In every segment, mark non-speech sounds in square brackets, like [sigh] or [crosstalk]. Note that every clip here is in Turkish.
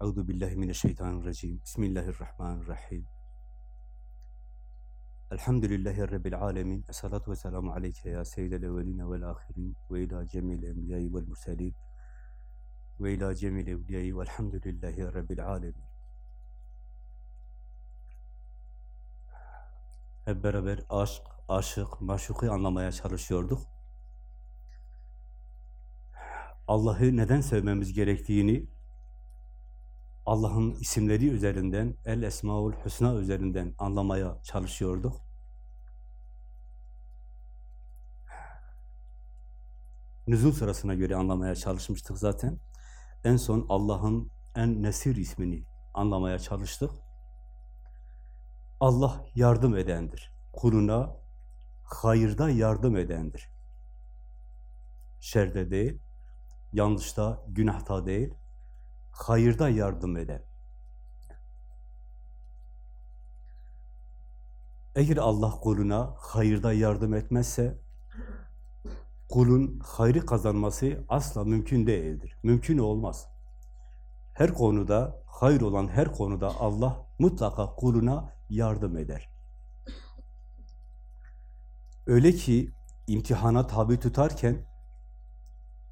Euzu billahi mineşşeytanirracim. Bismillahirrahmanirrahim. Elhamdülillahi rabbil alamin. Essalatu vesselamu aleyke ya seyyidel evvelin ve'l ahirin ve ila cemil enbiya'i ve'l murselin ve ila cemil evliya'i ve'lhamdülillahi rabbil alamin. Hep beraber aşk, aşık, maşuku anlamaya çalışıyorduk. Allah'ı neden sevmemiz gerektiğini Allah'ın isimleri üzerinden, El Esmaül Hüsna üzerinden anlamaya çalışıyorduk. Nüzul sırasına göre anlamaya çalışmıştık zaten. En son Allah'ın En Nesir ismini anlamaya çalıştık. Allah yardım edendir. Kuluna hayırda yardım edendir. Şerde değil, yanlışta, günahta değil, hayırda yardım eden. Eğer Allah kuluna hayırda yardım etmezse, kulun hayrı kazanması asla mümkün değildir. Mümkün olmaz. Her konuda, hayır olan her konuda Allah mutlaka kuluna yardım eder. Öyle ki imtihana tabi tutarken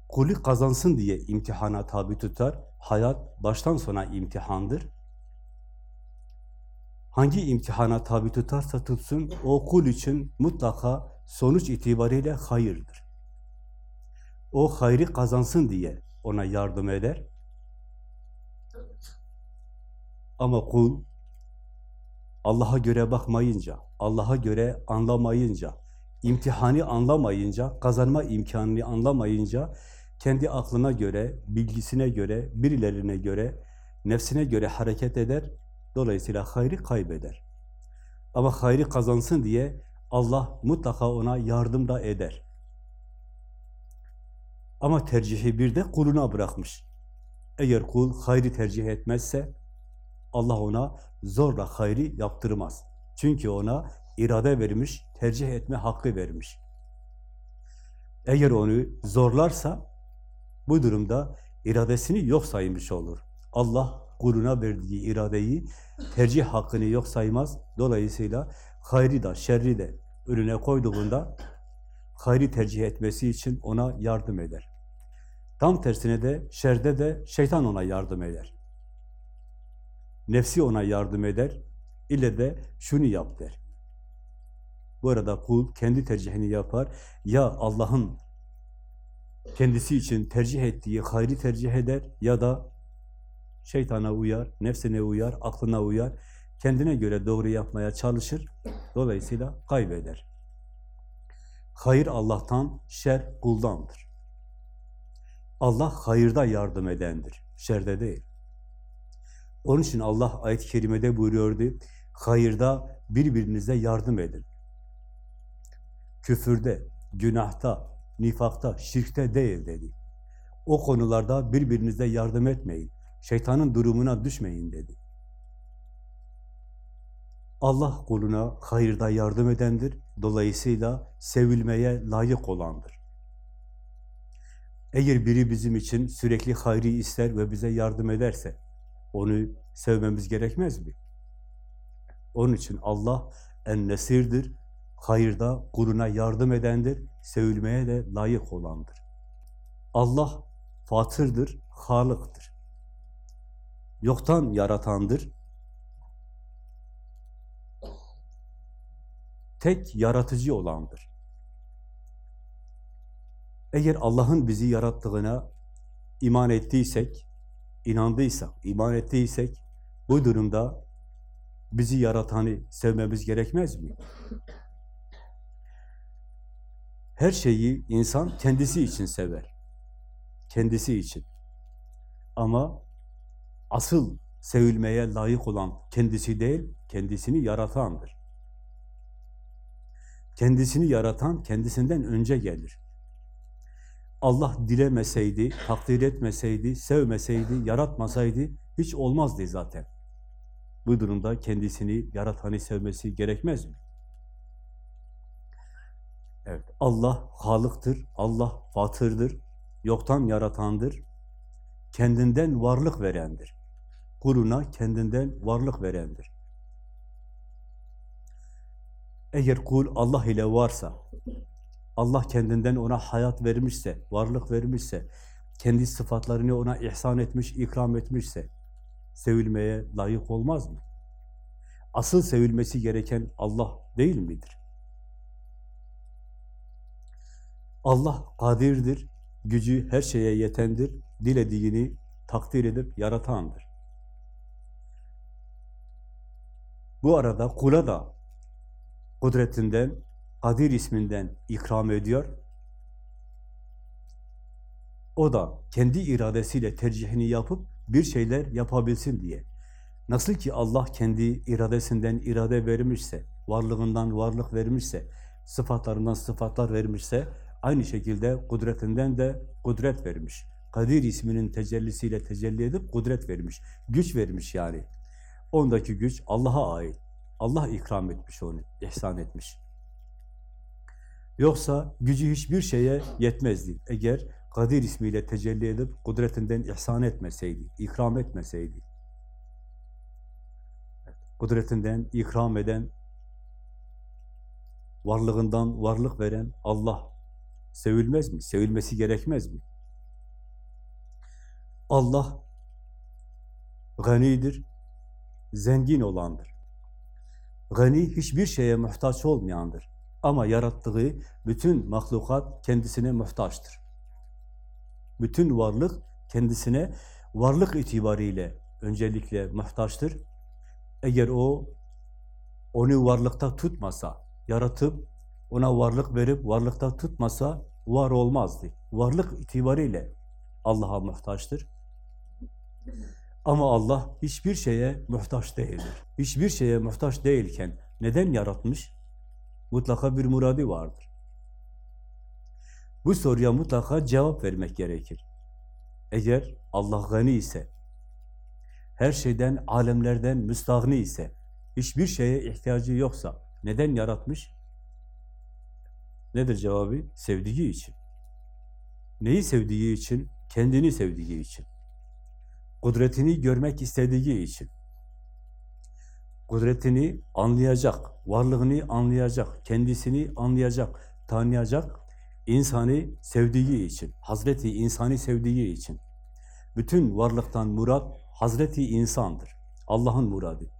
kulü kazansın diye imtihana tabi tutar. Hayat baştan sona imtihandır. Hangi imtihana tabi tutarsa tutsun, o kul için mutlaka sonuç itibariyle hayırdır. O hayrı kazansın diye ona yardım eder. Ama kul Allah'a göre bakmayınca, Allah'a göre anlamayınca, imtihanı anlamayınca, kazanma imkanını anlamayınca, kendi aklına göre, bilgisine göre, birilerine göre, nefsine göre hareket eder. Dolayısıyla hayrı kaybeder. Ama hayrı kazansın diye Allah mutlaka ona yardım da eder. Ama tercihi bir de kuluna bırakmış. Eğer kul hayrı tercih etmezse Allah ona zorla hayrı yaptırmaz. Çünkü ona irade vermiş, tercih etme hakkı vermiş. Eğer onu zorlarsa bu durumda iradesini yok saymış olur. Allah kuluna verdiği iradeyi, tercih hakkını yok saymaz. Dolayısıyla hayrı da, şerri de önüne koyduğunda hayrı tercih etmesi için ona yardım eder. Tam tersine de şerde de şeytan ona yardım eder. Nefsi ona yardım eder. İlle de şunu yap der. Bu arada kul kendi tercihini yapar. Ya Allah'ın kendisi için tercih ettiği hayrı tercih eder ya da şeytana uyar, nefsine uyar, aklına uyar, kendine göre doğru yapmaya çalışır. Dolayısıyla kaybeder. Hayır Allah'tan, şer kuldandır. Allah hayırda yardım edendir, şerde değil. Onun için Allah ayet-i kerimede buyuruyordu, hayırda birbirinize yardım edin. Küfürde, günahta, nifakta, şirkte değil dedi. O konularda birbirinize yardım etmeyin. Şeytanın durumuna düşmeyin dedi. Allah kuluna hayırda yardım edendir. Dolayısıyla sevilmeye layık olandır. Eğer biri bizim için sürekli hayrı ister ve bize yardım ederse, onu sevmemiz gerekmez mi? Onun için Allah en nesirdir, hayırda kuluna yardım edendir, sevilmeye de layık olandır. Allah fatırdır, halıktır. Yoktan yaratandır. Tek yaratıcı olandır. Eğer Allah'ın bizi yarattığına iman ettiysek, inandıysak, iman ettiysek, bu durumda bizi yaratanı sevmemiz gerekmez mi? Her şeyi insan kendisi için sever. Kendisi için. Ama asıl sevilmeye layık olan kendisi değil, kendisini yaratandır. Kendisini yaratan kendisinden önce gelir. Allah dilemeseydi, takdir etmeseydi, sevmeseydi, yaratmasaydı hiç olmazdı zaten. Bu durumda kendisini yaratanı sevmesi gerekmez mi? Evet, Allah halıktır, Allah fatırdır, yoktan yaratandır, kendinden varlık verendir. kuluna kendinden varlık verendir. Eğer kul Allah ile varsa, Allah kendinden ona hayat vermişse, varlık vermişse, kendi sıfatlarını ona ihsan etmiş, ikram etmişse, sevilmeye layık olmaz mı? Asıl sevilmesi gereken Allah değil midir? Allah kadirdir, gücü her şeye yetendir, dilediğini takdir edip yaratandır. Bu arada kula da kudretinden, Kadir isminden ikram ediyor. O da kendi iradesiyle tercihini yapıp bir şeyler yapabilsin diye. Nasıl ki Allah kendi iradesinden irade vermişse, varlığından varlık vermişse, sıfatlarından sıfatlar vermişse, aynı şekilde kudretinden de kudret vermiş. Kadir isminin tecellisiyle tecelli edip kudret vermiş, güç vermiş yani. Ondaki güç Allah'a ait. Allah ikram etmiş onu, ihsan etmiş. Yoksa gücü hiçbir şeye yetmezdi. Eğer Kadir ismiyle tecelli edip kudretinden ihsan etmeseydi, ikram etmeseydi. Kudretinden ikram eden, varlığından varlık veren Allah sevilmez mi? Sevilmesi gerekmez mi? Allah ganidir, zengin olandır. Gani hiçbir şeye muhtaç olmayandır. Ama yarattığı bütün mahlukat kendisine muhtaçtır. Bütün varlık kendisine varlık itibariyle öncelikle muhtaçtır. Eğer o onu varlıkta tutmasa, yaratıp ona varlık verip varlıkta tutmasa var olmazdı. Varlık itibariyle Allah'a muhtaçtır. Ama Allah hiçbir şeye muhtaç değildir. Hiçbir şeye muhtaç değilken neden yaratmış? Mutlaka bir muradi vardır. Bu soruya mutlaka cevap vermek gerekir. Eğer Allah gani ise, her şeyden, alemlerden müstahni ise, hiçbir şeye ihtiyacı yoksa neden yaratmış? Nedir cevabı? Sevdiği için. Neyi sevdiği için? Kendini sevdiği için. Kudretini görmek istediği için. Kudretini anlayacak, varlığını anlayacak, kendisini anlayacak, tanıyacak, insanı sevdiği için, Hazreti insanı sevdiği için. Bütün varlıktan murat Hazreti insandır. Allah'ın muradı.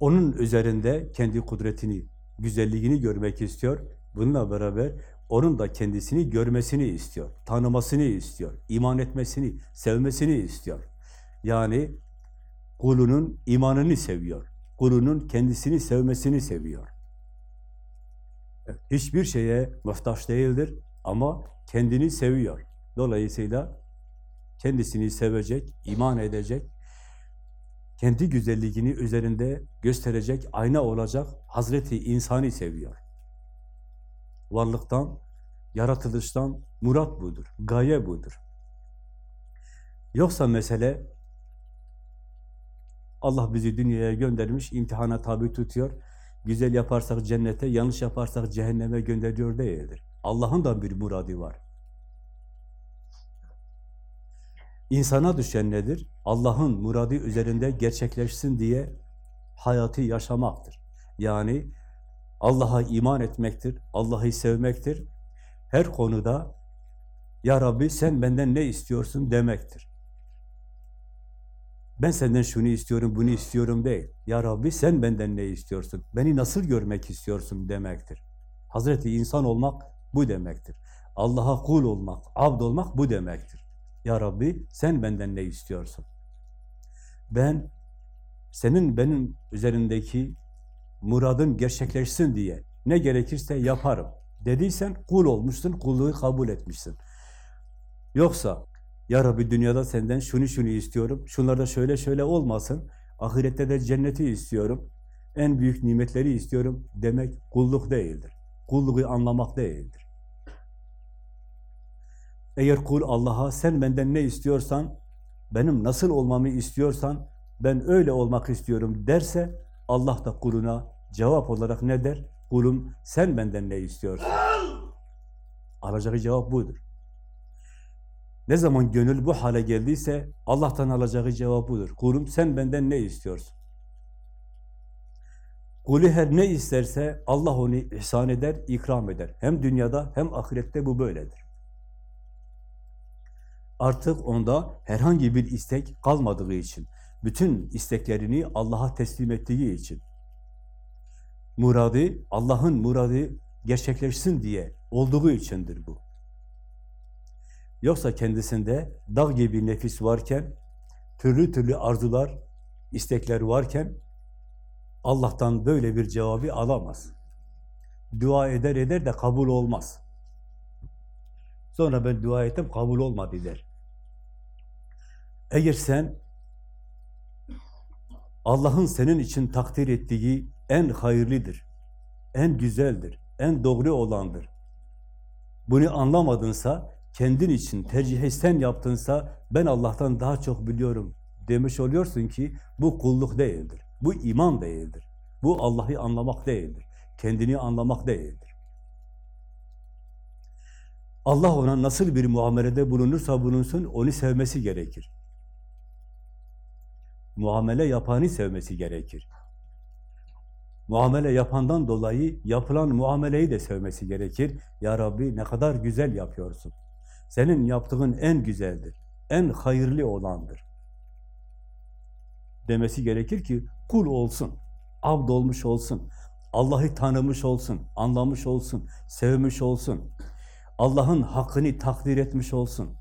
Onun üzerinde kendi kudretini, güzelliğini görmek istiyor. Bununla beraber onun da kendisini görmesini istiyor, tanımasını istiyor, iman etmesini, sevmesini istiyor. Yani kulunun imanını seviyor, kulunun kendisini sevmesini seviyor. Hiçbir şeye muhtaç değildir ama kendini seviyor. Dolayısıyla kendisini sevecek, iman edecek, kendi güzelliğini üzerinde gösterecek, ayna olacak Hazreti insanı seviyor. Varlıktan, yaratılıştan murat budur, gaye budur. Yoksa mesele Allah bizi dünyaya göndermiş, imtihana tabi tutuyor. Güzel yaparsak cennete, yanlış yaparsak cehenneme gönderiyor değildir. Allah'ın da bir muradı var. İnsana düşen nedir? Allah'ın muradı üzerinde gerçekleşsin diye hayatı yaşamaktır. Yani Allah'a iman etmektir, Allah'ı sevmektir. Her konuda Ya Rabbi sen benden ne istiyorsun demektir. Ben senden şunu istiyorum, bunu istiyorum değil. Ya Rabbi sen benden ne istiyorsun? Beni nasıl görmek istiyorsun demektir. Hazreti insan olmak bu demektir. Allah'a kul olmak, abd olmak bu demektir. Ya Rabbi sen benden ne istiyorsun? Ben senin benim üzerindeki muradın gerçekleşsin diye ne gerekirse yaparım dediysen kul olmuşsun, kulluğu kabul etmişsin. Yoksa ya Rabbi dünyada senden şunu şunu istiyorum, şunlarda şöyle şöyle olmasın, ahirette de cenneti istiyorum, en büyük nimetleri istiyorum demek kulluk değildir. Kulluğu anlamak değildir. Eğer kul Allah'a sen benden ne istiyorsan, benim nasıl olmamı istiyorsan, ben öyle olmak istiyorum derse, Allah da kuluna cevap olarak ne der? Kulum sen benden ne istiyorsun? Alacağı cevap budur. Ne zaman gönül bu hale geldiyse Allah'tan alacağı cevap budur. Kulum sen benden ne istiyorsun? Kulü her ne isterse Allah onu ihsan eder, ikram eder. Hem dünyada hem ahirette bu böyledir. Artık onda herhangi bir istek kalmadığı için, bütün isteklerini Allah'a teslim ettiği için, muradı, Allah'ın muradı gerçekleşsin diye olduğu içindir bu. Yoksa kendisinde dağ gibi nefis varken, türlü türlü arzular, istekler varken, Allah'tan böyle bir cevabı alamaz. Dua eder eder de kabul olmaz. Sonra ben dua ettim, kabul olmadı der. Eğer sen Allah'ın senin için takdir ettiği en hayırlıdır, en güzeldir, en doğru olandır. Bunu anlamadınsa, kendin için tercihi sen yaptınsa, ben Allah'tan daha çok biliyorum demiş oluyorsun ki, bu kulluk değildir. Bu iman değildir. Bu Allah'ı anlamak değildir. Kendini anlamak değildir. Allah ona nasıl bir muamelede bulunursa bulunsun, onu sevmesi gerekir. Muamele yapanı sevmesi gerekir. Muamele yapandan dolayı yapılan muameleyi de sevmesi gerekir. Ya Rabbi ne kadar güzel yapıyorsun. Senin yaptığın en güzeldir, en hayırlı olandır. Demesi gerekir ki kul olsun, abd olmuş olsun, Allah'ı tanımış olsun, anlamış olsun, sevmiş olsun. Allah'ın hakkını takdir etmiş olsun.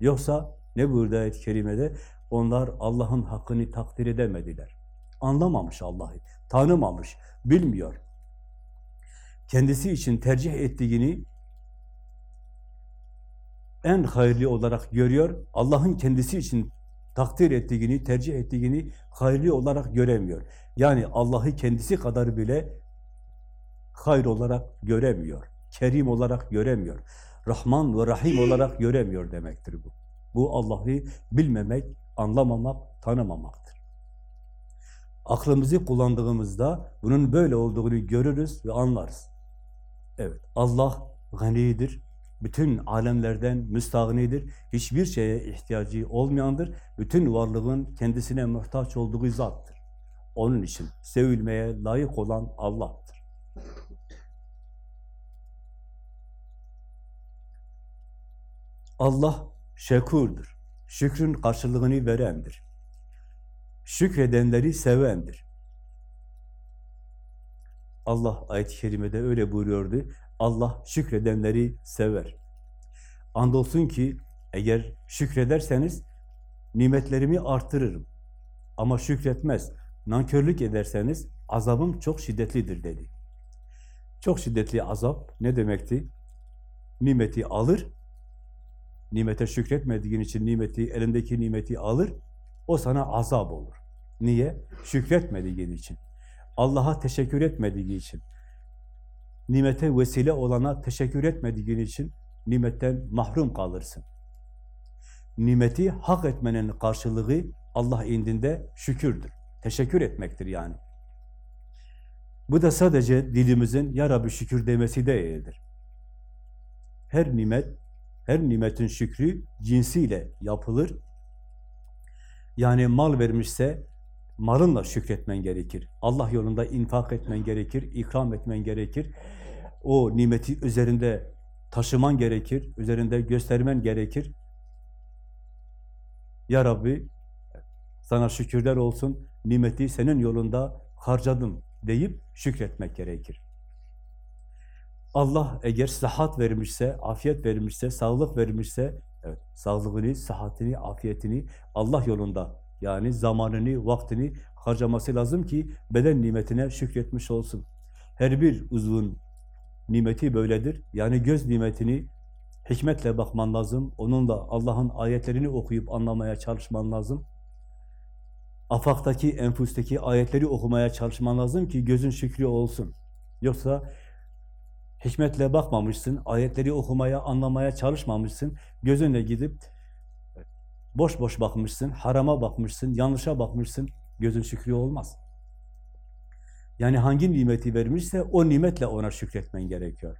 Yoksa ne buyurdu ayet-i kerimede? Onlar Allah'ın hakkını takdir edemediler. Anlamamış Allah'ı, tanımamış, bilmiyor. Kendisi için tercih ettiğini en hayırlı olarak görüyor. Allah'ın kendisi için takdir ettiğini, tercih ettiğini hayırlı olarak göremiyor. Yani Allah'ı kendisi kadar bile hayır olarak göremiyor. Kerim olarak göremiyor. Rahman ve Rahim olarak göremiyor demektir bu. Bu Allah'ı bilmemek, anlamamak, tanımamaktır. Aklımızı kullandığımızda bunun böyle olduğunu görürüz ve anlarız. Evet, Allah ganidir, bütün alemlerden müstahnidir, hiçbir şeye ihtiyacı olmayandır, bütün varlığın kendisine muhtaç olduğu zattır. Onun için sevilmeye layık olan Allah'tır. Allah şekurdur, şükrün karşılığını verendir. Şükredenleri sevendir. Allah ayet-i kerimede öyle buyuruyordu. Allah şükredenleri sever. Andolsun ki eğer şükrederseniz nimetlerimi artırırım. Ama şükretmez, nankörlük ederseniz azabım çok şiddetlidir dedi. Çok şiddetli azap ne demekti? Nimeti alır, nimete şükretmediğin için nimeti, elindeki nimeti alır, o sana azap olur. Niye? Şükretmediğin için. Allah'a teşekkür etmediği için. Nimete vesile olana teşekkür etmediğin için nimetten mahrum kalırsın. Nimeti hak etmenin karşılığı Allah indinde şükürdür. Teşekkür etmektir yani. Bu da sadece dilimizin ya Rabbi şükür demesi değildir. Her nimet, her nimetin şükrü cinsiyle yapılır. Yani mal vermişse malınla şükretmen gerekir. Allah yolunda infak etmen gerekir, ikram etmen gerekir. O nimeti üzerinde taşıman gerekir, üzerinde göstermen gerekir. Ya Rabbi, sana şükürler olsun, nimeti senin yolunda harcadım deyip şükretmek gerekir. Allah eğer sıhhat vermişse, afiyet vermişse, sağlık vermişse, evet, sağlığını, sıhhatini, afiyetini Allah yolunda yani zamanını, vaktini harcaması lazım ki beden nimetine şükretmiş olsun. Her bir uzvun nimeti böyledir. Yani göz nimetini hikmetle bakman lazım. Onunla Allah'ın ayetlerini okuyup anlamaya çalışman lazım. Afaktaki, enfusteki ayetleri okumaya çalışman lazım ki gözün şükrü olsun. Yoksa hikmetle bakmamışsın, ayetleri okumaya, anlamaya çalışmamışsın, gözünle gidip boş boş bakmışsın, harama bakmışsın, yanlışa bakmışsın, gözün şükrü olmaz. Yani hangi nimeti vermişse o nimetle ona şükretmen gerekiyor.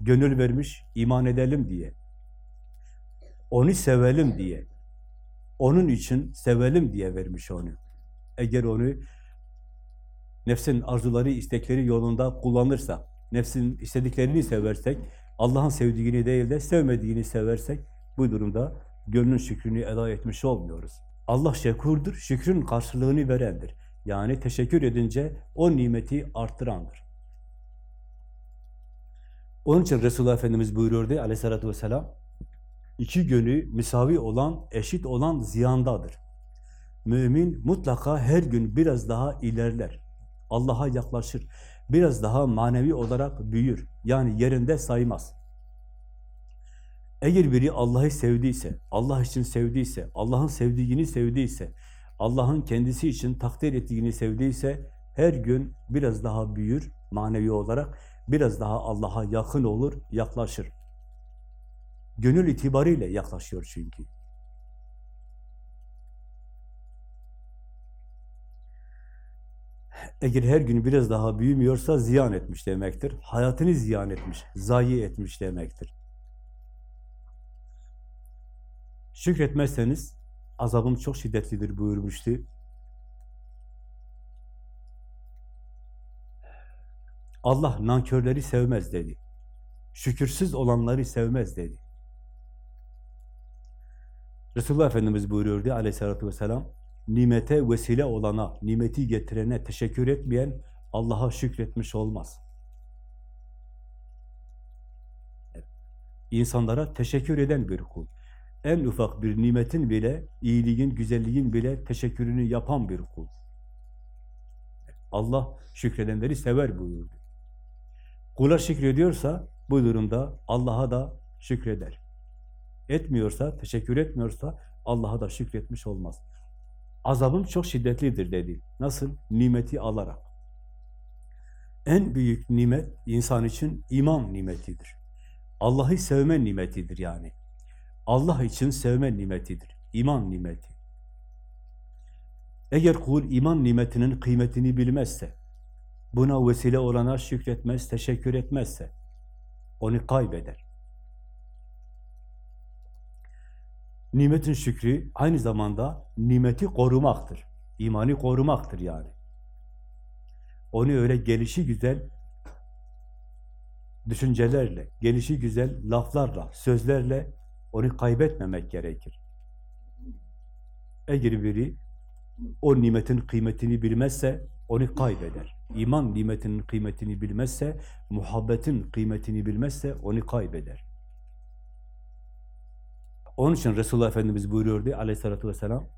Gönül vermiş, iman edelim diye. Onu sevelim diye, onun için sevelim diye vermiş onu. Eğer onu nefsin arzuları, istekleri yolunda kullanırsak, nefsin istediklerini seversek, Allah'ın sevdiğini değil de sevmediğini seversek, bu durumda gönlün şükrünü eda etmiş olmuyoruz. Allah şekurdur, şükrün karşılığını verendir. Yani teşekkür edince o nimeti arttırandır. Onun için Resulullah Efendimiz buyuruyordu aleyhissalatü vesselam, iki gönü müsavi olan, eşit olan ziyandadır. Mümin mutlaka her gün biraz daha ilerler. Allah'a yaklaşır. Biraz daha manevi olarak büyür. Yani yerinde saymaz. Eğer biri Allah'ı sevdiyse, Allah için sevdiyse, Allah'ın sevdiğini sevdiyse, Allah'ın kendisi için takdir ettiğini sevdiyse, her gün biraz daha büyür manevi olarak, biraz daha Allah'a yakın olur, yaklaşır. Gönül itibariyle yaklaşıyor çünkü. Eğer her gün biraz daha büyümüyorsa ziyan etmiş demektir. Hayatını ziyan etmiş, zayi etmiş demektir. Şükretmezseniz azabım çok şiddetlidir buyurmuştu. Allah nankörleri sevmez dedi. Şükürsüz olanları sevmez dedi. Resulullah Efendimiz buyuruyordu aleyhissalatü vesselam, nimete vesile olana, nimeti getirene teşekkür etmeyen Allah'a şükretmiş olmaz. İnsanlara teşekkür eden bir kul. En ufak bir nimetin bile, iyiliğin, güzelliğin bile teşekkürünü yapan bir kul. Allah şükredenleri sever buyurdu. Kula şükrediyorsa bu durumda Allah'a da şükreder. Etmiyorsa, teşekkür etmiyorsa Allah'a da şükretmiş olmaz. Azabım çok şiddetlidir dedi. Nasıl? Nimeti alarak. En büyük nimet insan için iman nimetidir. Allah'ı sevme nimetidir yani. Allah için sevme nimetidir. İman nimeti. Eğer kul iman nimetinin kıymetini bilmezse, buna vesile olana şükretmez, teşekkür etmezse, onu kaybeder. Nimetin şükrü aynı zamanda nimeti korumaktır. İmanı korumaktır yani. Onu öyle gelişi güzel düşüncelerle, gelişi güzel laflarla, sözlerle onu kaybetmemek gerekir. Eğer biri o nimetin kıymetini bilmezse onu kaybeder. İman nimetinin kıymetini bilmezse, muhabbetin kıymetini bilmezse onu kaybeder. Onun için Resulullah Efendimiz buyuruyordu aleyhissalatü vesselam,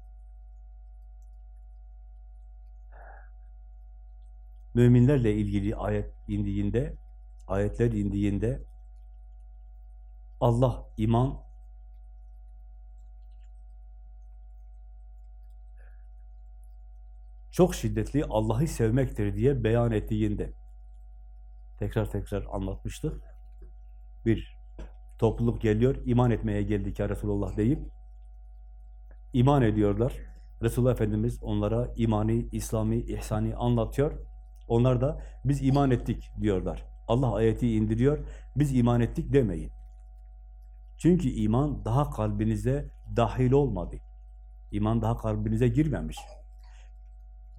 müminlerle ilgili ayet indiğinde, ayetler indiğinde Allah iman çok şiddetli Allah'ı sevmektir diye beyan ettiğinde tekrar tekrar anlatmıştık. Bir topluluk geliyor, iman etmeye geldik ya Resulullah deyip iman ediyorlar. Resulullah Efendimiz onlara imani, İslami, ihsani anlatıyor. Onlar da biz iman ettik diyorlar. Allah ayeti indiriyor, biz iman ettik demeyin. Çünkü iman daha kalbinize dahil olmadı. İman daha kalbinize girmemiş.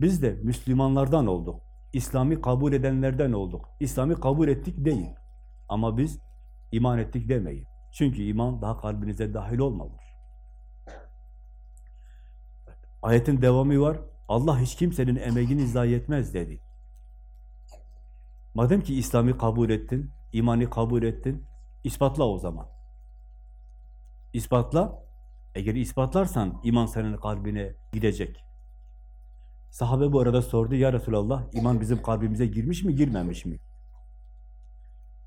Biz de Müslümanlardan olduk. İslam'ı kabul edenlerden olduk. İslam'ı kabul ettik değil. Ama biz iman ettik demeyin. Çünkü iman daha kalbinize dahil olmamış. Ayetin devamı var. Allah hiç kimsenin emeğini zayi etmez dedi. Madem ki İslam'ı kabul ettin, imanı kabul ettin, ispatla o zaman. İspatla, eğer ispatlarsan iman senin kalbine gidecek. Sahabe bu arada sordu, ya Resulallah iman bizim kalbimize girmiş mi, girmemiş mi?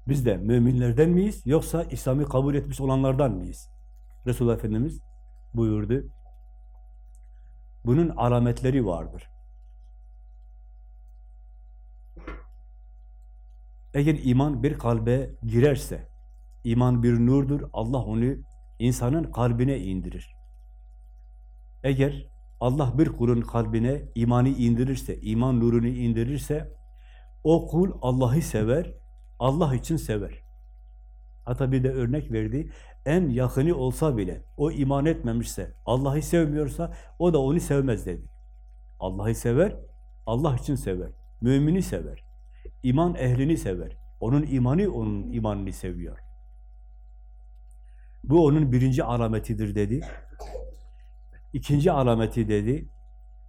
Biz de müminlerden miyiz, yoksa İslam'ı kabul etmiş olanlardan mıyız? Resulullah Efendimiz buyurdu, bunun alametleri vardır. Eğer iman bir kalbe girerse, iman bir nurdur, Allah onu insanın kalbine indirir. Eğer Allah bir kulun kalbine imanı indirirse, iman nurunu indirirse, o kul Allah'ı sever, Allah için sever. Hatta bir de örnek verdi. En yakını olsa bile, o iman etmemişse, Allah'ı sevmiyorsa, o da onu sevmez dedi. Allah'ı sever, Allah için sever. Mümini sever. İman ehlini sever. Onun imanı onun imanını seviyor. Bu onun birinci alametidir dedi. İkinci alameti dedi,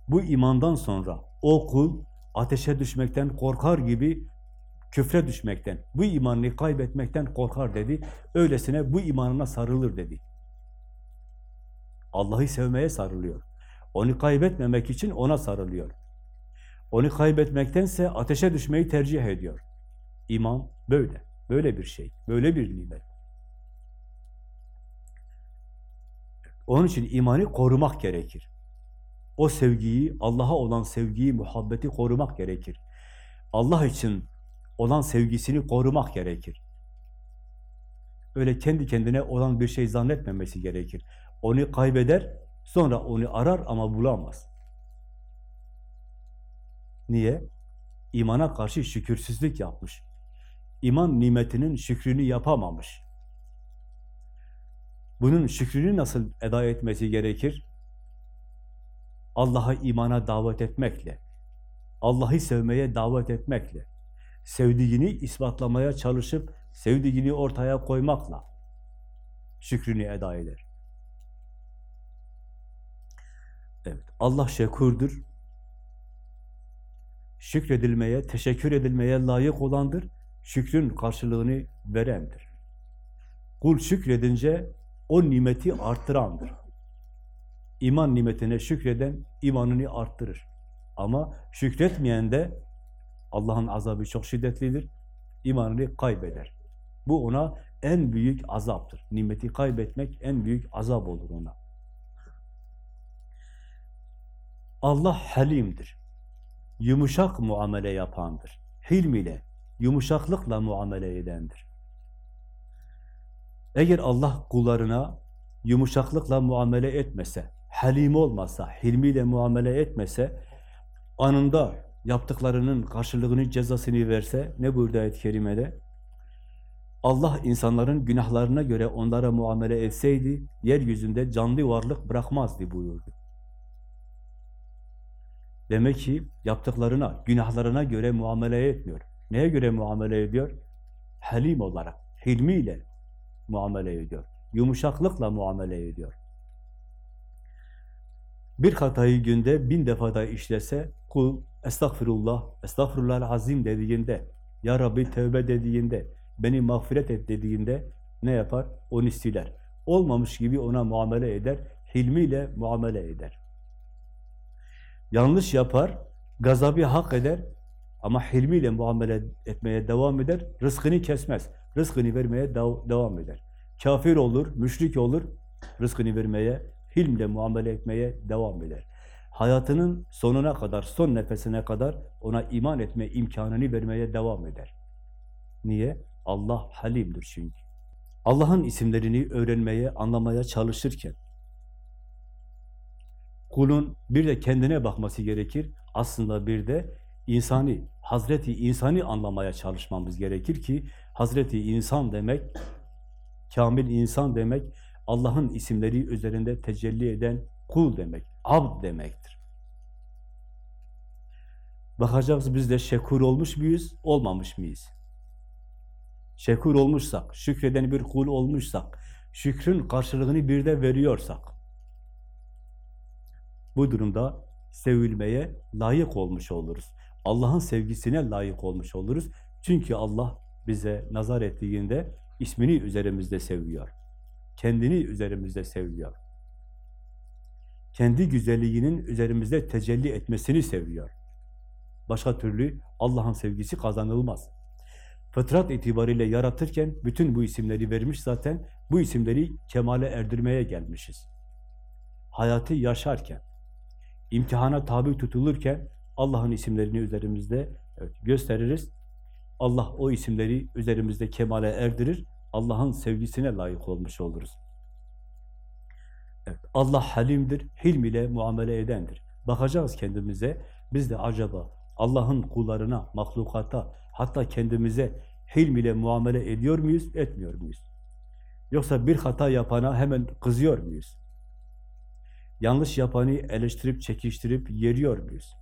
bu imandan sonra o kul ateşe düşmekten korkar gibi küfre düşmekten, bu imanını kaybetmekten korkar dedi. Öylesine bu imanına sarılır dedi. Allah'ı sevmeye sarılıyor. Onu kaybetmemek için ona sarılıyor. Onu kaybetmektense ateşe düşmeyi tercih ediyor. İman böyle, böyle bir şey, böyle bir nimet. Onun için imanı korumak gerekir. O sevgiyi, Allah'a olan sevgiyi, muhabbeti korumak gerekir. Allah için olan sevgisini korumak gerekir. Öyle kendi kendine olan bir şey zannetmemesi gerekir. Onu kaybeder, sonra onu arar ama bulamaz. Niye? İmana karşı şükürsüzlük yapmış. İman nimetinin şükrünü yapamamış. Bunun şükrünü nasıl eda etmesi gerekir? Allah'a imana davet etmekle, Allah'ı sevmeye davet etmekle, sevdiğini ispatlamaya çalışıp sevdiğini ortaya koymakla şükrünü eda eder. Evet, Allah şekurdur. Şükredilmeye, teşekkür edilmeye layık olandır. Şükrün karşılığını verendir. Kul şükredince o nimeti arttırandır. İman nimetine şükreden imanını arttırır. Ama şükretmeyen de Allah'ın azabı çok şiddetlidir. İmanını kaybeder. Bu ona en büyük azaptır. Nimeti kaybetmek en büyük azap olur ona. Allah halimdir. Yumuşak muamele yapandır. Hilm ile, yumuşaklıkla muamele edendir. Eğer Allah kullarına yumuşaklıkla muamele etmese, halim olmasa, hilmiyle muamele etmese, anında yaptıklarının karşılığını, cezasını verse, ne buyurdu ayet-i kerimede? Allah insanların günahlarına göre onlara muamele etseydi, yeryüzünde canlı varlık bırakmazdı buyurdu. Demek ki yaptıklarına, günahlarına göre muamele etmiyor. Neye göre muamele ediyor? Halim olarak, hilmiyle muamele ediyor. Yumuşaklıkla muamele ediyor. Bir hatayı günde bin defa da işlese, kul estağfirullah, estağfirullah azim dediğinde, Ya Rabbi tövbe dediğinde, beni mağfiret et dediğinde ne yapar? Onu siler. Olmamış gibi ona muamele eder, hilmiyle muamele eder. Yanlış yapar, gazabı hak eder ama hilmiyle muamele etmeye devam eder, rızkını kesmez, rızkını vermeye devam eder. Kafir olur, müşrik olur, rızkını vermeye, hilmle muamele etmeye devam eder. Hayatının sonuna kadar, son nefesine kadar ona iman etme imkanını vermeye devam eder. Niye? Allah halimdir çünkü. Allah'ın isimlerini öğrenmeye, anlamaya çalışırken kulun bir de kendine bakması gerekir. Aslında bir de insani, Hazreti insani anlamaya çalışmamız gerekir ki Hazreti insan demek, kamil insan demek, Allah'ın isimleri üzerinde tecelli eden kul demek, abd demektir. Bakacağız biz de şekur olmuş muyuz, olmamış mıyız? Şekur olmuşsak, şükreden bir kul olmuşsak, şükrün karşılığını bir de veriyorsak, bu durumda sevilmeye layık olmuş oluruz. Allah'ın sevgisine layık olmuş oluruz. Çünkü Allah bize nazar ettiğinde ismini üzerimizde seviyor. Kendini üzerimizde seviyor. Kendi güzelliğinin üzerimizde tecelli etmesini seviyor. Başka türlü Allah'ın sevgisi kazanılmaz. Fıtrat itibariyle yaratırken bütün bu isimleri vermiş zaten. Bu isimleri kemale erdirmeye gelmişiz. Hayatı yaşarken, imtihana tabi tutulurken Allah'ın isimlerini üzerimizde evet, gösteririz. Allah o isimleri üzerimizde kemale erdirir. Allah'ın sevgisine layık olmuş oluruz. Evet, Allah halimdir, hilm ile muamele edendir. Bakacağız kendimize, biz de acaba Allah'ın kullarına, mahlukata, hatta kendimize hilm ile muamele ediyor muyuz, etmiyor muyuz? Yoksa bir hata yapana hemen kızıyor muyuz? Yanlış yapanı eleştirip, çekiştirip yeriyor muyuz?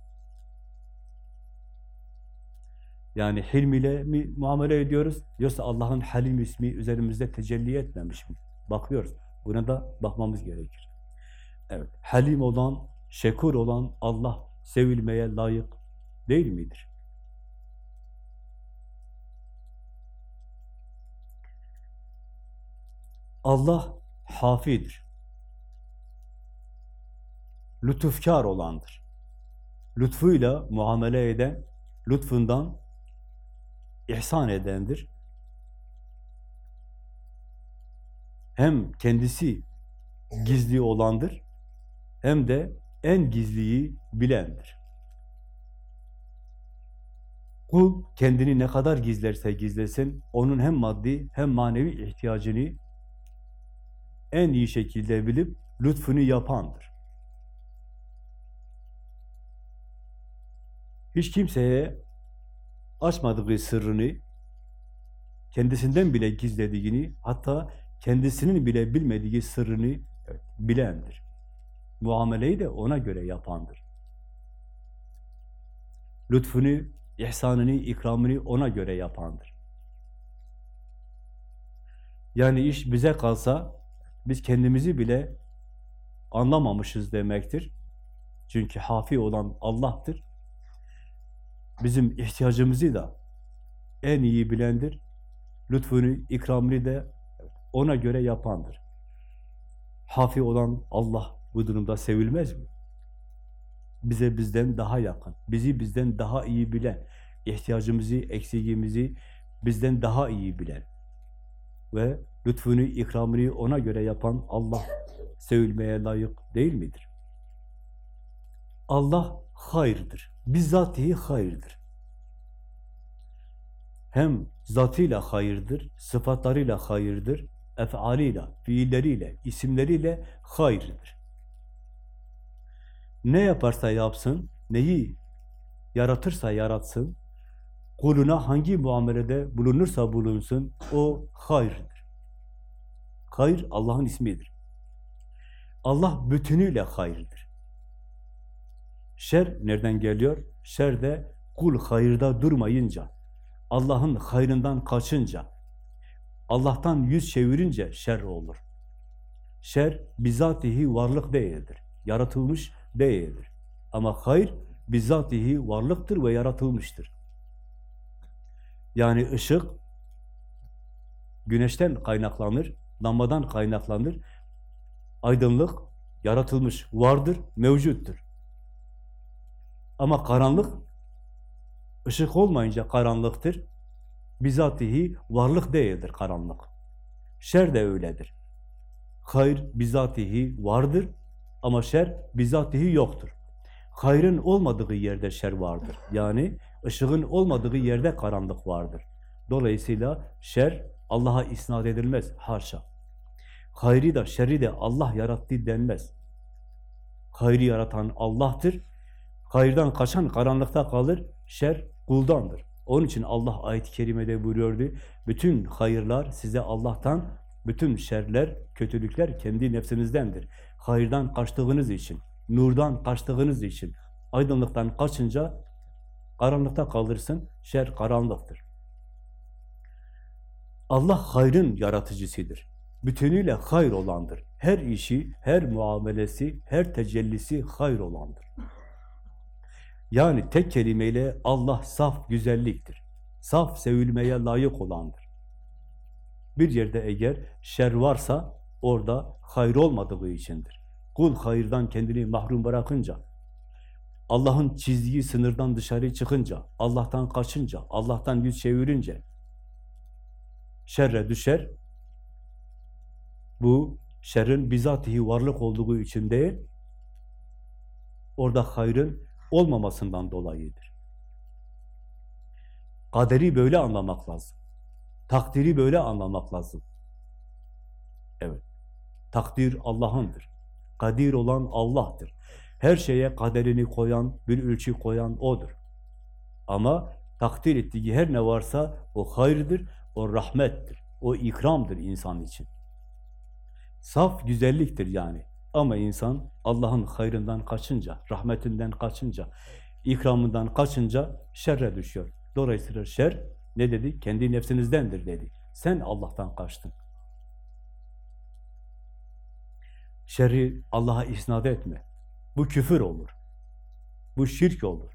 Yani hilm ile mi muamele ediyoruz, yoksa Allah'ın Halim ismi üzerimizde tecelli etmemiş mi? Bakıyoruz. Buna da bakmamız gerekir. Evet, Halim olan, şekur olan Allah sevilmeye layık değil midir? Allah hafidir. Lütufkar olandır. Lütfuyla muamele eden, lütfundan ihsan edendir. Hem kendisi gizli olandır, hem de en gizliyi bilendir. Kul kendini ne kadar gizlerse gizlesin, onun hem maddi hem manevi ihtiyacını en iyi şekilde bilip lütfunu yapandır. Hiç kimseye açmadığı sırrını, kendisinden bile gizlediğini, hatta kendisinin bile bilmediği sırrını bilendir. Muameleyi de ona göre yapandır. Lütfunu, ihsanını, ikramını ona göre yapandır. Yani iş bize kalsa, biz kendimizi bile anlamamışız demektir. Çünkü hafi olan Allah'tır. Bizim ihtiyacımızı da en iyi bilendir. Lütfunu, ikramını da ona göre yapandır. Hafi olan Allah bu durumda sevilmez mi? Bize bizden daha yakın, bizi bizden daha iyi bilen, ihtiyacımızı, eksiğimizi bizden daha iyi bilen ve lütfunu, ikramını ona göre yapan Allah sevilmeye layık değil midir? Allah hayırdır. Bizzatihi hayırdır. Hem zatıyla hayırdır, sıfatlarıyla hayırdır, efaliyle, fiilleriyle, isimleriyle hayırdır. Ne yaparsa yapsın, neyi yaratırsa yaratsın, kuluna hangi muamelede bulunursa bulunsun, o hayırdır. Hayır Allah'ın ismidir. Allah bütünüyle hayırdır. Şer nereden geliyor? Şer de kul hayırda durmayınca, Allah'ın hayrından kaçınca, Allah'tan yüz çevirince şer olur. Şer bizatihi varlık değildir. Yaratılmış değildir. Ama hayır bizatihi varlıktır ve yaratılmıştır. Yani ışık güneşten kaynaklanır, lambadan kaynaklanır. Aydınlık yaratılmış, vardır, mevcuttur. Ama karanlık ışık olmayınca karanlıktır. Bizatihi varlık değildir karanlık. Şer de öyledir. Hayır bizatihi vardır ama şer bizatihi yoktur. Hayrın olmadığı yerde şer vardır. Yani ışığın olmadığı yerde karanlık vardır. Dolayısıyla şer Allah'a isnat edilmez. Haşa. Hayri da şerri de Allah yarattı denmez. Hayri yaratan Allah'tır. Hayırdan kaçan karanlıkta kalır. Şer kuldandır. Onun için Allah ayet-i kerimede buyuruyordu. Bütün hayırlar size Allah'tan, bütün şerler, kötülükler kendi nefsinizdendir. Hayırdan kaçtığınız için, nurdan kaçtığınız için, aydınlıktan kaçınca karanlıkta kalırsın, şer karanlıktır. Allah hayrın yaratıcısıdır. Bütünüyle hayır olandır. Her işi, her muamelesi, her tecellisi hayır olandır. Yani tek kelimeyle Allah saf güzelliktir. Saf sevilmeye layık olandır. Bir yerde eğer şer varsa orada hayır olmadığı içindir. Kul hayırdan kendini mahrum bırakınca, Allah'ın çizdiği sınırdan dışarı çıkınca, Allah'tan kaçınca, Allah'tan yüz çevirince şerre düşer. Bu şerrin bizatihi varlık olduğu için değil, orada hayrın olmamasından dolayıdır. Kaderi böyle anlamak lazım. Takdiri böyle anlamak lazım. Evet. Takdir Allah'ındır. Kadir olan Allah'tır. Her şeye kaderini koyan, bir ölçü koyan O'dur. Ama takdir ettiği her ne varsa o hayırdır, o rahmettir, o ikramdır insan için. Saf güzelliktir yani. Ama insan Allah'ın hayrından kaçınca, rahmetinden kaçınca, ikramından kaçınca şerre düşüyor. Dolayısıyla şer ne dedi? Kendi nefsinizdendir dedi. Sen Allah'tan kaçtın. Şerri Allah'a isnat etme. Bu küfür olur. Bu şirk olur.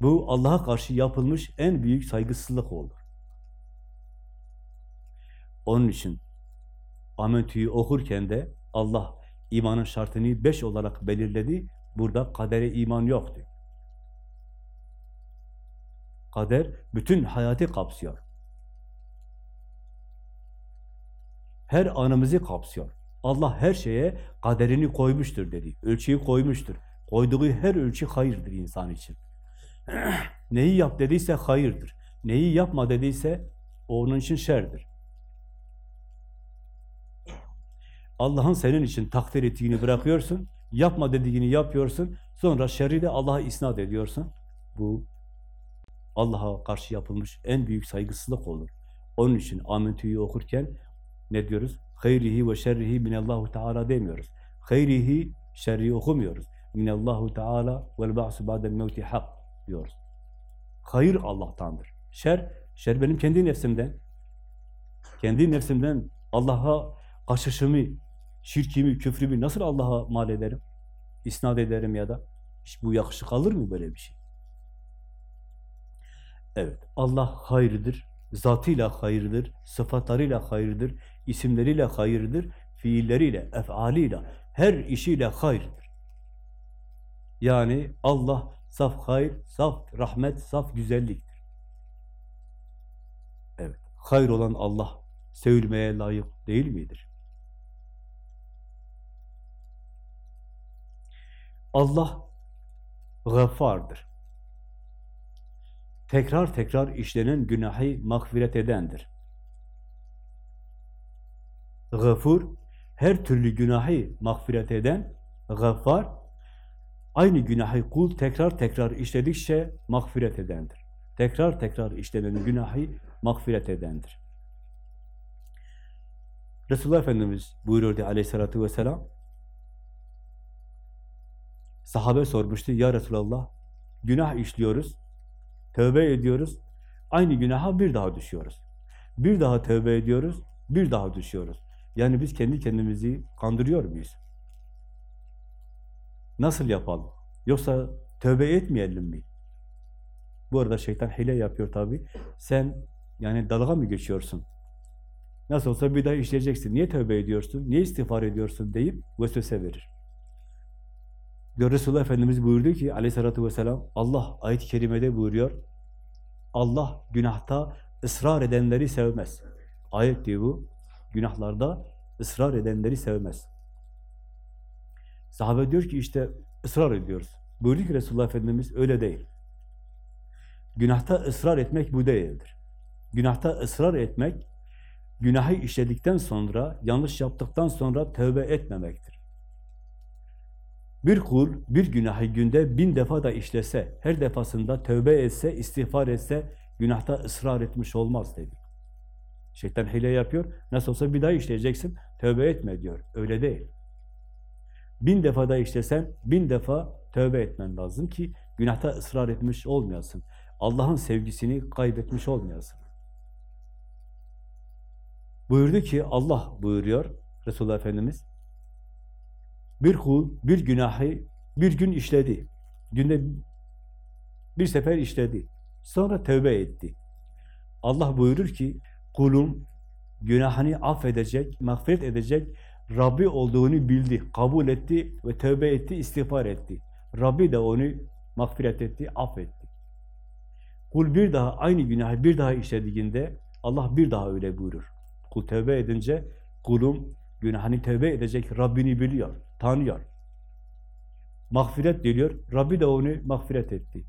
Bu Allah'a karşı yapılmış en büyük saygısızlık olur. Onun için Amentü'yü okurken de Allah imanın şartını beş olarak belirledi. Burada kadere iman yoktu. Kader bütün hayatı kapsıyor. Her anımızı kapsıyor. Allah her şeye kaderini koymuştur dedi. Ölçüyü koymuştur. Koyduğu her ölçü hayırdır insan için. [clears throat] Neyi yap dediyse hayırdır. Neyi yapma dediyse onun için şerdir. Allah'ın senin için takdir ettiğini bırakıyorsun, yapma dediğini yapıyorsun, sonra şerri de Allah'a isnat ediyorsun. Bu Allah'a karşı yapılmış en büyük saygısızlık olur. Onun için Amentü'yü okurken ne diyoruz? Hayrihi ve şerrihi minallahu teala demiyoruz. Hayrihi, şerri okumuyoruz. Minallahu teala vel ba'su ba'del mevti hak diyoruz. Hayır Allah'tandır. Şer, şer benim kendi nefsimden. Kendi nefsimden Allah'a kaçışımı, şirkimi, küfrümü nasıl Allah'a mal ederim? İsnat ederim ya da. Hiç bu yakışık alır mı böyle bir şey? Evet, Allah hayırdır, zatıyla hayırdır, sıfatlarıyla hayırdır, isimleriyle hayırdır, fiilleriyle, efaliyle, her işiyle hayırdır. Yani Allah saf hayır, saf rahmet, saf güzelliktir. Evet, hayır olan Allah sevilmeye layık değil midir? Allah gaffardır. Tekrar tekrar işlenen günahı mağfiret edendir. Gafur, her türlü günahı mağfiret eden, gaffar, aynı günahı kul tekrar tekrar işledikçe mağfiret edendir. Tekrar tekrar işlenen günahı mağfiret edendir. Resulullah Efendimiz buyuruyordu aleyhissalatü vesselam, sahabe sormuştu, ya Resulallah, günah işliyoruz, tövbe ediyoruz, aynı günaha bir daha düşüyoruz. Bir daha tövbe ediyoruz, bir daha düşüyoruz. Yani biz kendi kendimizi kandırıyor muyuz? Nasıl yapalım? Yoksa tövbe etmeyelim mi? Bu arada şeytan hile yapıyor tabi. Sen yani dalga mı geçiyorsun? Nasıl olsa bir daha işleyeceksin. Niye tövbe ediyorsun? Niye istiğfar ediyorsun? deyip vesvese verir. Resulullah Efendimiz buyurdu ki aleyhissalatü vesselam Allah ayet-i kerimede buyuruyor Allah günahta ısrar edenleri sevmez. Ayet diyor bu. Günahlarda ısrar edenleri sevmez. Sahabe diyor ki işte ısrar ediyoruz. Buyurdu ki Resulullah Efendimiz öyle değil. Günahta ısrar etmek bu değildir. Günahta ısrar etmek, günahı işledikten sonra, yanlış yaptıktan sonra tövbe etmemektir. Bir kul bir günahı günde bin defa da işlese, her defasında tövbe etse, istiğfar etse, günahta ısrar etmiş olmaz dedi. Şeytan hile yapıyor, nasıl olsa bir daha işleyeceksin, tövbe etme diyor. Öyle değil. Bin defa da işlesen, bin defa tövbe etmen lazım ki günahta ısrar etmiş olmayasın. Allah'ın sevgisini kaybetmiş olmayasın. Buyurdu ki Allah buyuruyor Resulullah Efendimiz bir kul bir günahı bir gün işledi. Günde bir sefer işledi. Sonra tövbe etti. Allah buyurur ki kulum günahını affedecek, mağfiret edecek Rabbi olduğunu bildi, kabul etti ve tövbe etti, istiğfar etti. Rabbi de onu mağfiret etti, affetti. Kul bir daha aynı günahı bir daha işlediğinde Allah bir daha öyle buyurur. Kul tövbe edince kulum günahını tövbe edecek Rabbini biliyor, tanıyor. Mağfiret diliyor, Rabbi de onu mağfiret etti.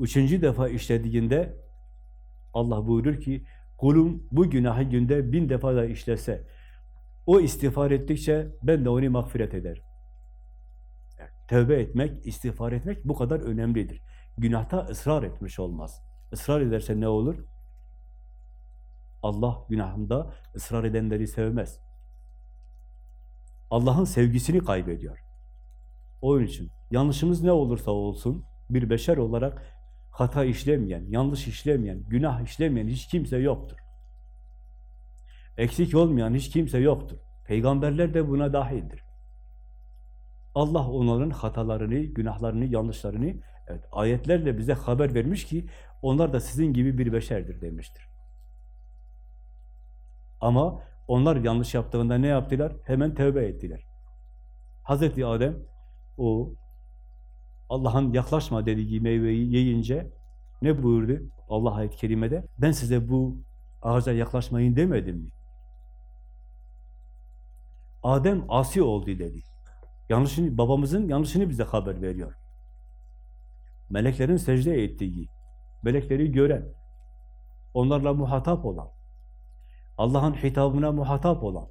Üçüncü defa işlediğinde Allah buyurur ki kulum bu günahı günde bin defa da işlese o istiğfar ettikçe ben de onu mağfiret ederim. Tövbe etmek, istiğfar etmek bu kadar önemlidir. günahta ısrar etmiş olmaz. Israr ederse ne olur? Allah günahında ısrar edenleri sevmez. Allah'ın sevgisini kaybediyor. Onun için yanlışımız ne olursa olsun bir beşer olarak hata işlemeyen, yanlış işlemeyen, günah işlemeyen hiç kimse yoktur. Eksik olmayan hiç kimse yoktur. Peygamberler de buna dahildir. Allah onların hatalarını, günahlarını, yanlışlarını evet, ayetlerle bize haber vermiş ki onlar da sizin gibi bir beşerdir demiştir. Ama onlar yanlış yaptığında ne yaptılar? Hemen tövbe ettiler. Hazreti Adem o Allah'ın yaklaşma dediği meyveyi yiyince ne buyurdu? Allah ayet-i kerimede ben size bu ağaca yaklaşmayın demedim mi? Adem asi oldu dedi. Yanlışını, babamızın yanlışını bize haber veriyor. Meleklerin secde ettiği, melekleri gören, onlarla muhatap olan, Allah'ın hitabına muhatap olan,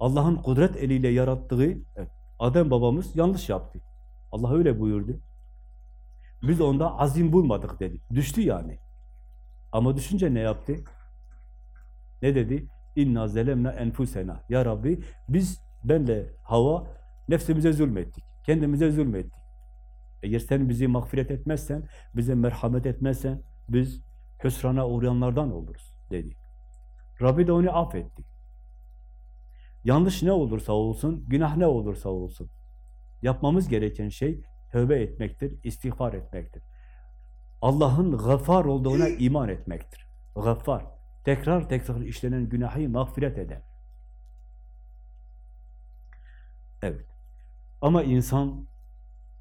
Allah'ın kudret eliyle yarattığı, evet, Adem babamız yanlış yaptı. Allah öyle buyurdu. Biz onda azim bulmadık dedi. Düştü yani. Ama düşünce ne yaptı? Ne dedi? İnna zelemna enfusena. Ya Rabbi biz benle hava nefsimize zulmettik. Kendimize zulmettik. Eğer sen bizi mağfiret etmezsen, bize merhamet etmezsen biz hüsrana uğrayanlardan oluruz dedi. Rabbi de onu affetti. Yanlış ne olursa olsun, günah ne olursa olsun. Yapmamız gereken şey tövbe etmektir, istiğfar etmektir. Allah'ın gaffar olduğuna iman etmektir. Gaffar, tekrar tekrar işlenen günahı mağfiret eden. Evet. Ama insan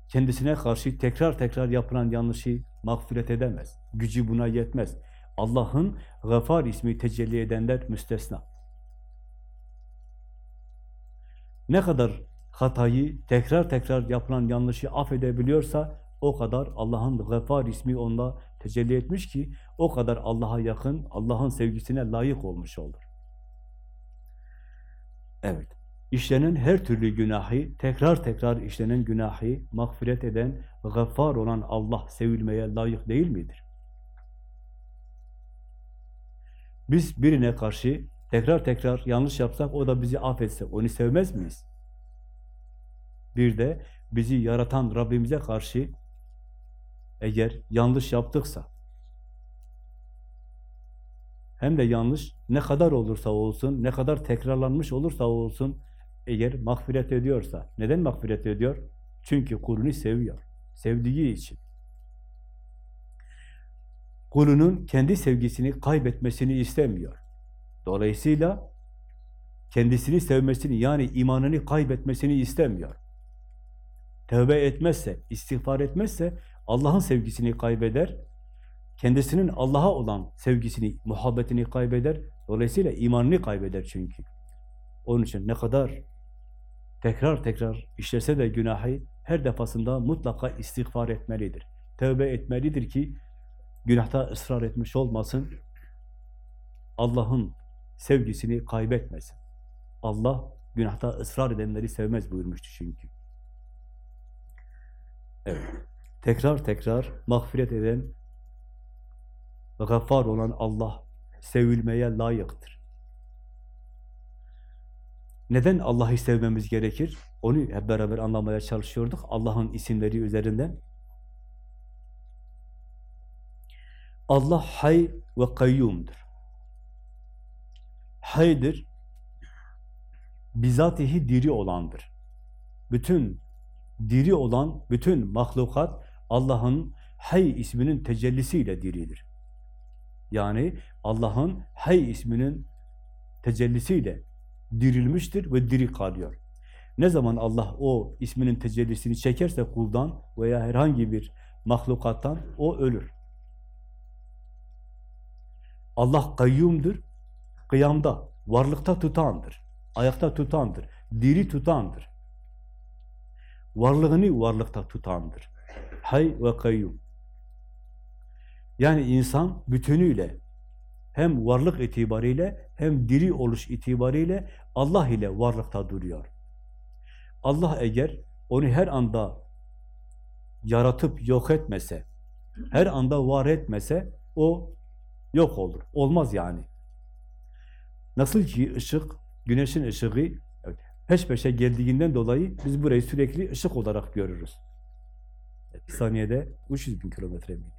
kendisine karşı tekrar tekrar yapılan yanlışı mağfiret edemez. Gücü buna yetmez. Allah'ın Gafar ismi tecelli edenler müstesna. Ne kadar hatayı tekrar tekrar yapılan yanlışı affedebiliyorsa o kadar Allah'ın Gafar ismi onda tecelli etmiş ki o kadar Allah'a yakın, Allah'ın sevgisine layık olmuş olur. Evet. İşlenen her türlü günahı, tekrar tekrar işlenen günahı mağfiret eden, gaffar olan Allah sevilmeye layık değil midir? Biz birine karşı tekrar tekrar yanlış yapsak, o da bizi affetse, onu sevmez miyiz? Bir de bizi yaratan Rabbimize karşı eğer yanlış yaptıksa, hem de yanlış ne kadar olursa olsun, ne kadar tekrarlanmış olursa olsun, eğer mağfiret ediyorsa, neden mağfiret ediyor? Çünkü kulunu seviyor, sevdiği için. Kulunun kendi sevgisini kaybetmesini istemiyor. Dolayısıyla kendisini sevmesini yani imanını kaybetmesini istemiyor. Tövbe etmezse, istiğfar etmezse Allah'ın sevgisini kaybeder, kendisinin Allah'a olan sevgisini, muhabbetini kaybeder, dolayısıyla imanını kaybeder çünkü. Onun için ne kadar tekrar tekrar işlese de günahı her defasında mutlaka istiğfar etmelidir. Tövbe etmelidir ki günahta ısrar etmiş olmasın, Allah'ın sevgisini kaybetmesin. Allah günahta ısrar edenleri sevmez buyurmuştu çünkü. Evet. Tekrar tekrar mağfiret eden ve gaffar olan Allah sevilmeye layıktır. Neden Allah'ı sevmemiz gerekir? Onu hep beraber anlamaya çalışıyorduk. Allah'ın isimleri üzerinden. Allah hay ve kayyumdur. Haydır, bizatihi diri olandır. Bütün diri olan bütün mahlukat Allah'ın Hay isminin tecellisiyle diridir. Yani Allah'ın Hay isminin tecellisiyle dirilmiştir ve diri kalıyor. Ne zaman Allah o isminin tecellisini çekerse kuldan veya herhangi bir mahlukattan o ölür. Allah kayyumdur, kıyamda, varlıkta tutandır, ayakta tutandır, diri tutandır. Varlığını varlıkta tutandır. Hay ve kayyum. Yani insan bütünüyle hem varlık itibariyle hem diri oluş itibariyle Allah ile varlıkta duruyor. Allah eğer onu her anda yaratıp yok etmese, her anda var etmese o yok olur. Olmaz yani. Nasıl ki ışık, güneşin ışığı peş peşe geldiğinden dolayı biz burayı sürekli ışık olarak görürüz. Saniyede 300 bin kilometre miydi?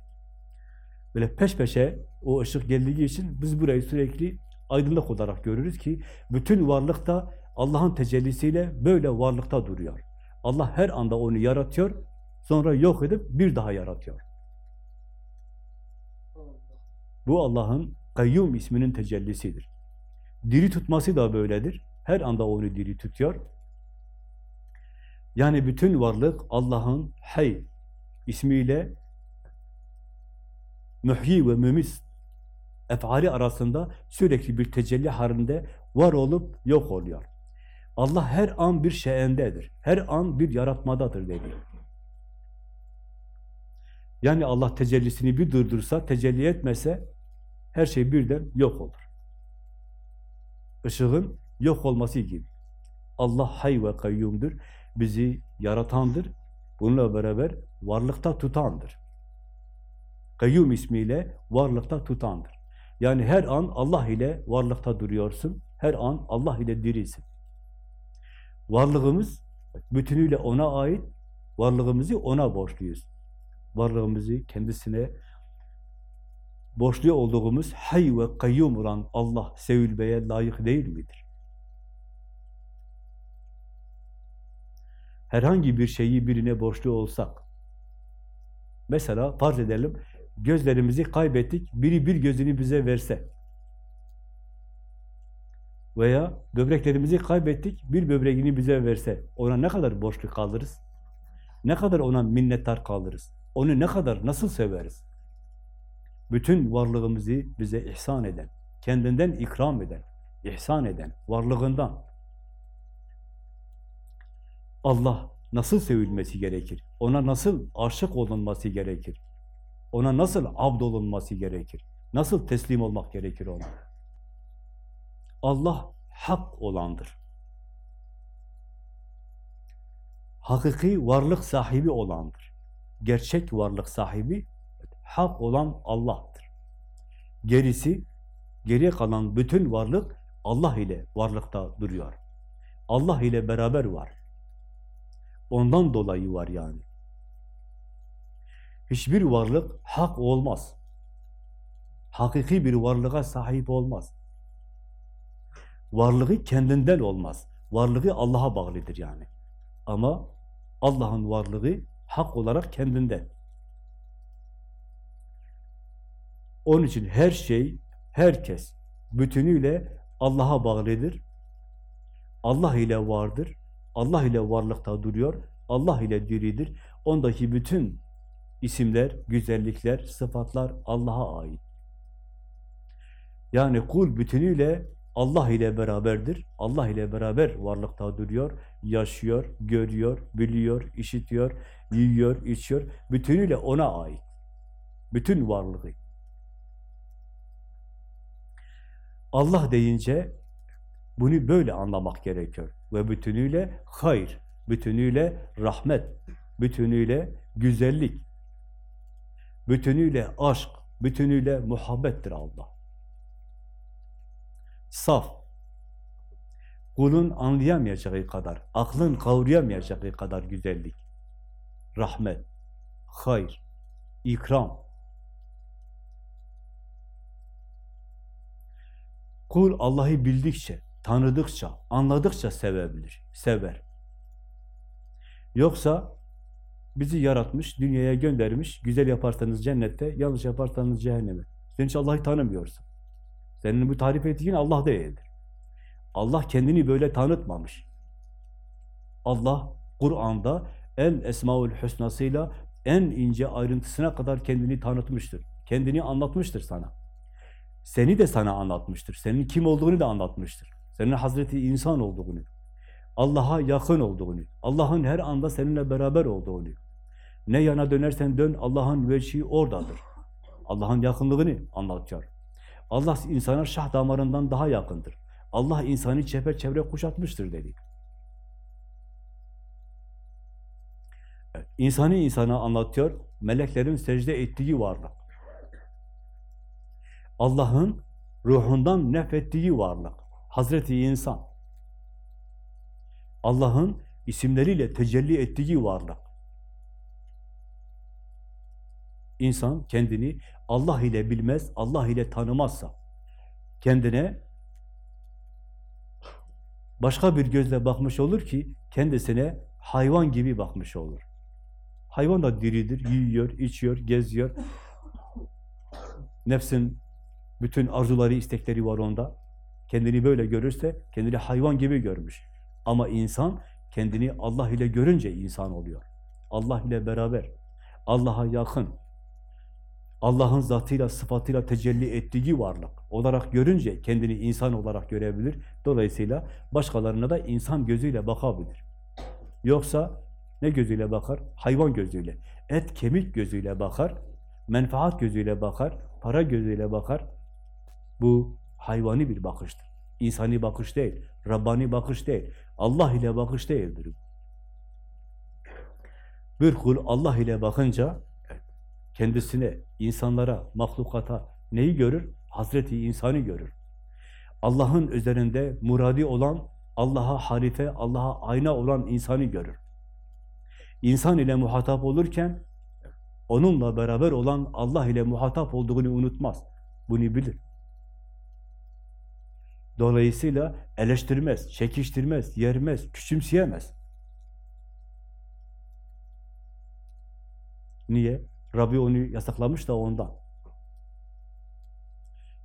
Böyle peş peşe o ışık geldiği için biz burayı sürekli aydınlık olarak görürüz ki bütün varlık da Allah'ın tecellisiyle böyle varlıkta duruyor. Allah her anda onu yaratıyor, sonra yok edip bir daha yaratıyor. Bu Allah'ın Kayyum isminin tecellisidir. Diri tutması da böyledir. Her anda onu diri tutuyor. Yani bütün varlık Allah'ın Hay ismiyle mühyi ve mümis efali arasında sürekli bir tecelli halinde var olup yok oluyor. Allah her an bir şeyendedir. Her an bir yaratmadadır dedi. Yani Allah tecellisini bir durdursa, tecelli etmese her şey birden yok olur. Işığın yok olması gibi. Allah hay ve kayyumdur. Bizi yaratandır. Bununla beraber varlıkta tutandır. Kayyum ismiyle varlıkta tutandır. Yani her an Allah ile varlıkta duruyorsun. Her an Allah ile dirisin. Varlığımız bütünüyle ona ait. Varlığımızı ona borçluyuz. Varlığımızı kendisine borçlu olduğumuz hay ve kayyum olan Allah sevilmeye layık değil midir? Herhangi bir şeyi birine borçlu olsak, mesela farz edelim, gözlerimizi kaybettik, biri bir gözünü bize verse veya böbreklerimizi kaybettik, bir böbreğini bize verse, ona ne kadar borçlu kalırız? Ne kadar ona minnettar kalırız? Onu ne kadar, nasıl severiz? Bütün varlığımızı bize ihsan eden, kendinden ikram eden, ihsan eden, varlığından Allah nasıl sevilmesi gerekir? Ona nasıl aşık olunması gerekir? Ona nasıl abd olunması gerekir? Nasıl teslim olmak gerekir ona? Allah hak olandır. Hakiki varlık sahibi olandır. Gerçek varlık sahibi hak olan Allah'tır. Gerisi, geriye kalan bütün varlık Allah ile varlıkta duruyor. Allah ile beraber var. Ondan dolayı var yani. Hiçbir varlık hak olmaz. Hakiki bir varlığa sahip olmaz. Varlığı kendinden olmaz. Varlığı Allah'a bağlıdır yani. Ama Allah'ın varlığı hak olarak kendinden. Onun için her şey, herkes bütünüyle Allah'a bağlıdır. Allah ile vardır. Allah ile varlıkta duruyor. Allah ile diridir. Ondaki bütün isimler, güzellikler, sıfatlar Allah'a ait. Yani kul bütünüyle Allah ile beraberdir. Allah ile beraber varlıkta duruyor, yaşıyor, görüyor, biliyor, işitiyor, yiyor, içiyor. Bütünüyle ona ait. Bütün varlığı. Allah deyince bunu böyle anlamak gerekiyor. Ve bütünüyle hayır, bütünüyle rahmet, bütünüyle güzellik, bütünüyle aşk, bütünüyle muhabbettir Allah. Saf, kulun anlayamayacağı kadar, aklın kavrayamayacağı kadar güzellik, rahmet, hayır, ikram, Kul Allah'ı bildikçe, tanıdıkça, anladıkça sevebilir, sever. Yoksa bizi yaratmış, dünyaya göndermiş, güzel yaparsanız cennette, yanlış yaparsanız cehenneme. Sen hiç Allah'ı tanımıyorsun. Senin bu tarif ettiğin Allah değildir. Allah kendini böyle tanıtmamış. Allah Kur'an'da en esmaül hüsnasıyla en ince ayrıntısına kadar kendini tanıtmıştır. Kendini anlatmıştır sana. Seni de sana anlatmıştır. Senin kim olduğunu da anlatmıştır. Senin Hazreti insan olduğunu, Allah'a yakın olduğunu, Allah'ın her anda seninle beraber olduğunu. Ne yana dönersen dön, Allah'ın veçhi oradadır. Allah'ın yakınlığını anlatıyor. Allah insana şah damarından daha yakındır. Allah insanı çepeçevre kuşatmıştır dedi. Evet, İnsanı insana anlatıyor, meleklerin secde ettiği varlık. Allah'ın ruhundan nefettiği varlık. Hazreti insan. Allah'ın isimleriyle tecelli ettiği varlık. İnsan kendini Allah ile bilmez, Allah ile tanımazsa, kendine başka bir gözle bakmış olur ki, kendisine hayvan gibi bakmış olur. Hayvan da diridir, yiyor, içiyor, geziyor. Nefsin bütün arzuları, istekleri var onda. Kendini böyle görürse, kendini hayvan gibi görmüş. Ama insan, kendini Allah ile görünce insan oluyor. Allah ile beraber, Allah'a yakın, Allah'ın zatıyla, sıfatıyla tecelli ettiği varlık olarak görünce kendini insan olarak görebilir. Dolayısıyla başkalarına da insan gözüyle bakabilir. Yoksa ne gözüyle bakar? Hayvan gözüyle. Et, kemik gözüyle bakar. Menfaat gözüyle bakar. Para gözüyle bakar. Bu hayvani bir bakıştır. İnsani bakış değil. Rabbani bakış değil. Allah ile bakış değildir. Bir kul Allah ile bakınca kendisine, insanlara, mahlukata neyi görür? Hazreti insanı görür. Allah'ın üzerinde muradi olan, Allah'a halife, Allah'a ayna olan insanı görür. İnsan ile muhatap olurken, onunla beraber olan Allah ile muhatap olduğunu unutmaz. Bunu bilir. Dolayısıyla eleştirmez, çekiştirmez, yermez, küçümseyemez. Niye? Rabbi onu yasaklamış da ondan.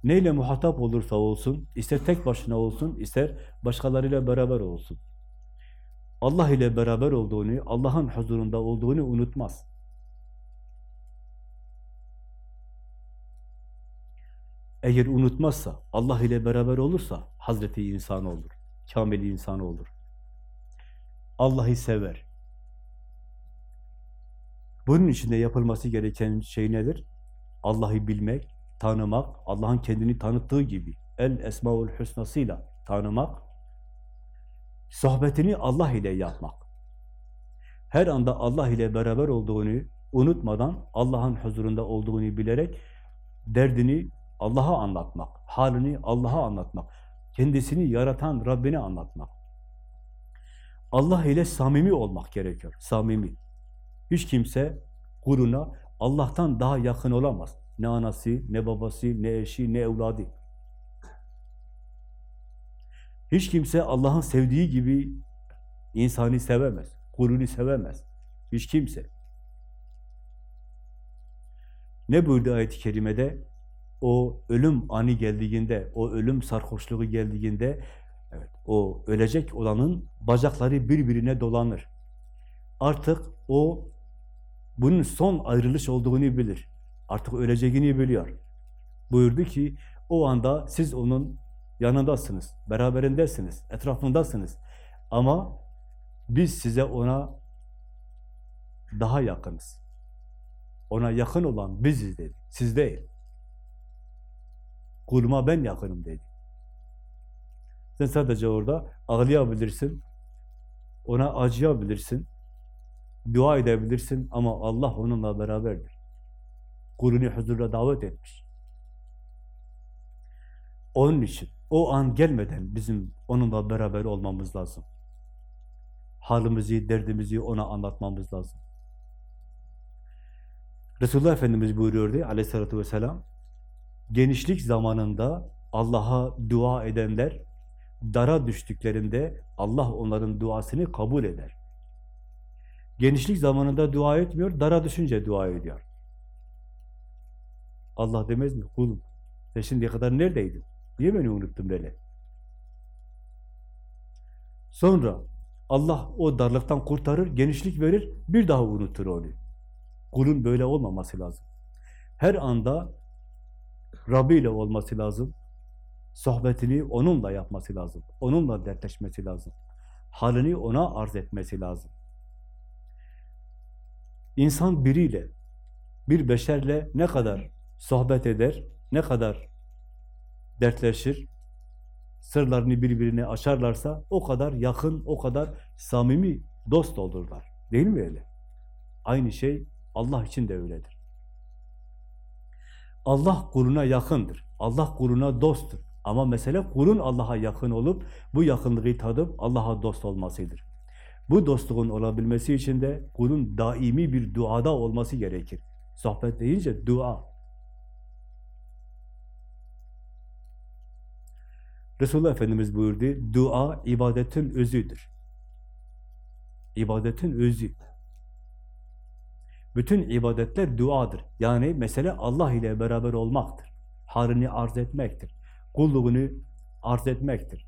Neyle muhatap olursa olsun, ister tek başına olsun, ister başkalarıyla beraber olsun. Allah ile beraber olduğunu, Allah'ın huzurunda olduğunu unutmaz. Eğer unutmazsa, Allah ile beraber olursa Hazreti insan olur, kamil insan olur. Allah'ı sever. Bunun içinde yapılması gereken şey nedir? Allah'ı bilmek, tanımak, Allah'ın kendini tanıttığı gibi el esmaül hüsnasıyla tanımak, sohbetini Allah ile yapmak. Her anda Allah ile beraber olduğunu unutmadan Allah'ın huzurunda olduğunu bilerek derdini Allah'a anlatmak, halini Allah'a anlatmak, kendisini yaratan Rabbine anlatmak. Allah ile samimi olmak gerekiyor, samimi. Hiç kimse kuluna Allah'tan daha yakın olamaz. Ne anası, ne babası, ne eşi, ne evladı. Hiç kimse Allah'ın sevdiği gibi insanı sevemez, kulunu sevemez. Hiç kimse. Ne buyurdu ayet-i kerimede? O ölüm ani geldiğinde, o ölüm sarhoşluğu geldiğinde, evet, o ölecek olanın bacakları birbirine dolanır. Artık o bunun son ayrılış olduğunu bilir. Artık öleceğini biliyor. Buyurdu ki o anda siz onun yanındasınız, beraberindesiniz, etrafındasınız. Ama biz size ona daha yakınız. Ona yakın olan biziz dedi. Siz değil. Kuluma ben yakınım dedi. Sen sadece orada ağlayabilirsin, ona acıyabilirsin, dua edebilirsin ama Allah onunla beraberdir. Kulünü huzura davet etmiş. Onun için o an gelmeden bizim onunla beraber olmamız lazım. Halimizi, derdimizi ona anlatmamız lazım. Resulullah Efendimiz buyuruyordu aleyhissalatü vesselam, genişlik zamanında Allah'a dua edenler, dara düştüklerinde Allah onların duasını kabul eder. Genişlik zamanında dua etmiyor, dara düşünce dua ediyor. Allah demez mi? Kulum, sen şimdiye kadar neredeydin? Niye beni unuttun böyle? Sonra Allah o darlıktan kurtarır, genişlik verir, bir daha unutur onu. Kulun böyle olmaması lazım. Her anda Rabbi ile olması lazım. Sohbetini onunla yapması lazım. Onunla dertleşmesi lazım. Halini ona arz etmesi lazım. İnsan biriyle, bir beşerle ne kadar sohbet eder, ne kadar dertleşir, sırlarını birbirine açarlarsa o kadar yakın, o kadar samimi dost olurlar. Değil mi öyle? Aynı şey Allah için de öyledir. Allah kuluna yakındır. Allah kuluna dosttur. Ama mesele kulun Allah'a yakın olup bu yakınlığı tadıp Allah'a dost olmasıdır. Bu dostluğun olabilmesi için de kulun daimi bir duada olması gerekir. Sohbet deyince dua. Resulullah Efendimiz buyurdu, dua ibadetin özüdür. İbadetin özü. Bütün ibadetler duadır. Yani mesele Allah ile beraber olmaktır. Halini arz etmektir. Kulluğunu arz etmektir.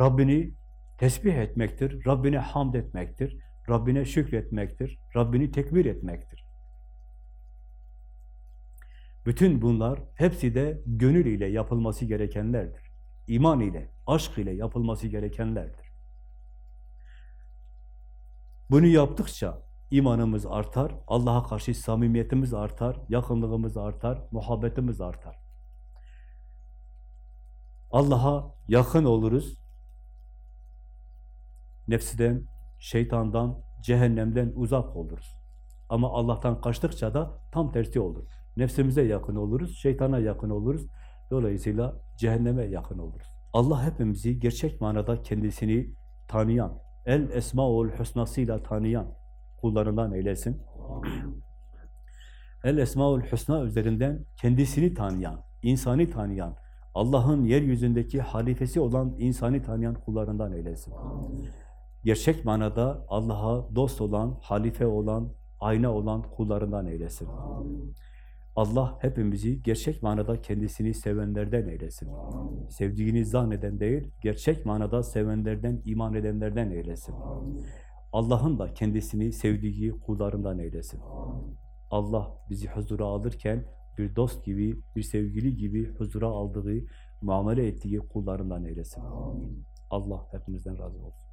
Rabbini tesbih etmektir. Rabbine hamd etmektir. Rabbine şükretmektir. Rabbini tekbir etmektir. Bütün bunlar hepsi de gönül ile yapılması gerekenlerdir. İman ile, aşk ile yapılması gerekenlerdir. Bunu yaptıkça imanımız artar, Allah'a karşı samimiyetimiz artar, yakınlığımız artar, muhabbetimiz artar. Allah'a yakın oluruz. Nefsiden, şeytandan, cehennemden uzak oluruz. Ama Allah'tan kaçtıkça da tam tersi olur. Nefsimize yakın oluruz, şeytana yakın oluruz. Dolayısıyla cehenneme yakın oluruz. Allah hepimizi gerçek manada kendisini tanıyan, El Esmaül Hüsna'sıyla tanıyan kullarından eylesin. El Esmaül Hüsna üzerinden kendisini tanıyan, insanı tanıyan, Allah'ın yeryüzündeki halifesi olan insanı tanıyan kullarından eylesin. Gerçek manada Allah'a dost olan, halife olan, ayna olan kullarından eylesin. Allah hepimizi gerçek manada kendisini sevenlerden eylesin. Sevdiğini zanneden değil, gerçek manada sevenlerden, iman edenlerden eylesin. Allah'ın da kendisini sevdiği kullarından eylesin. Allah bizi huzura alırken bir dost gibi, bir sevgili gibi huzura aldığı, muamele ettiği kullarından eylesin. Allah hepimizden razı olsun.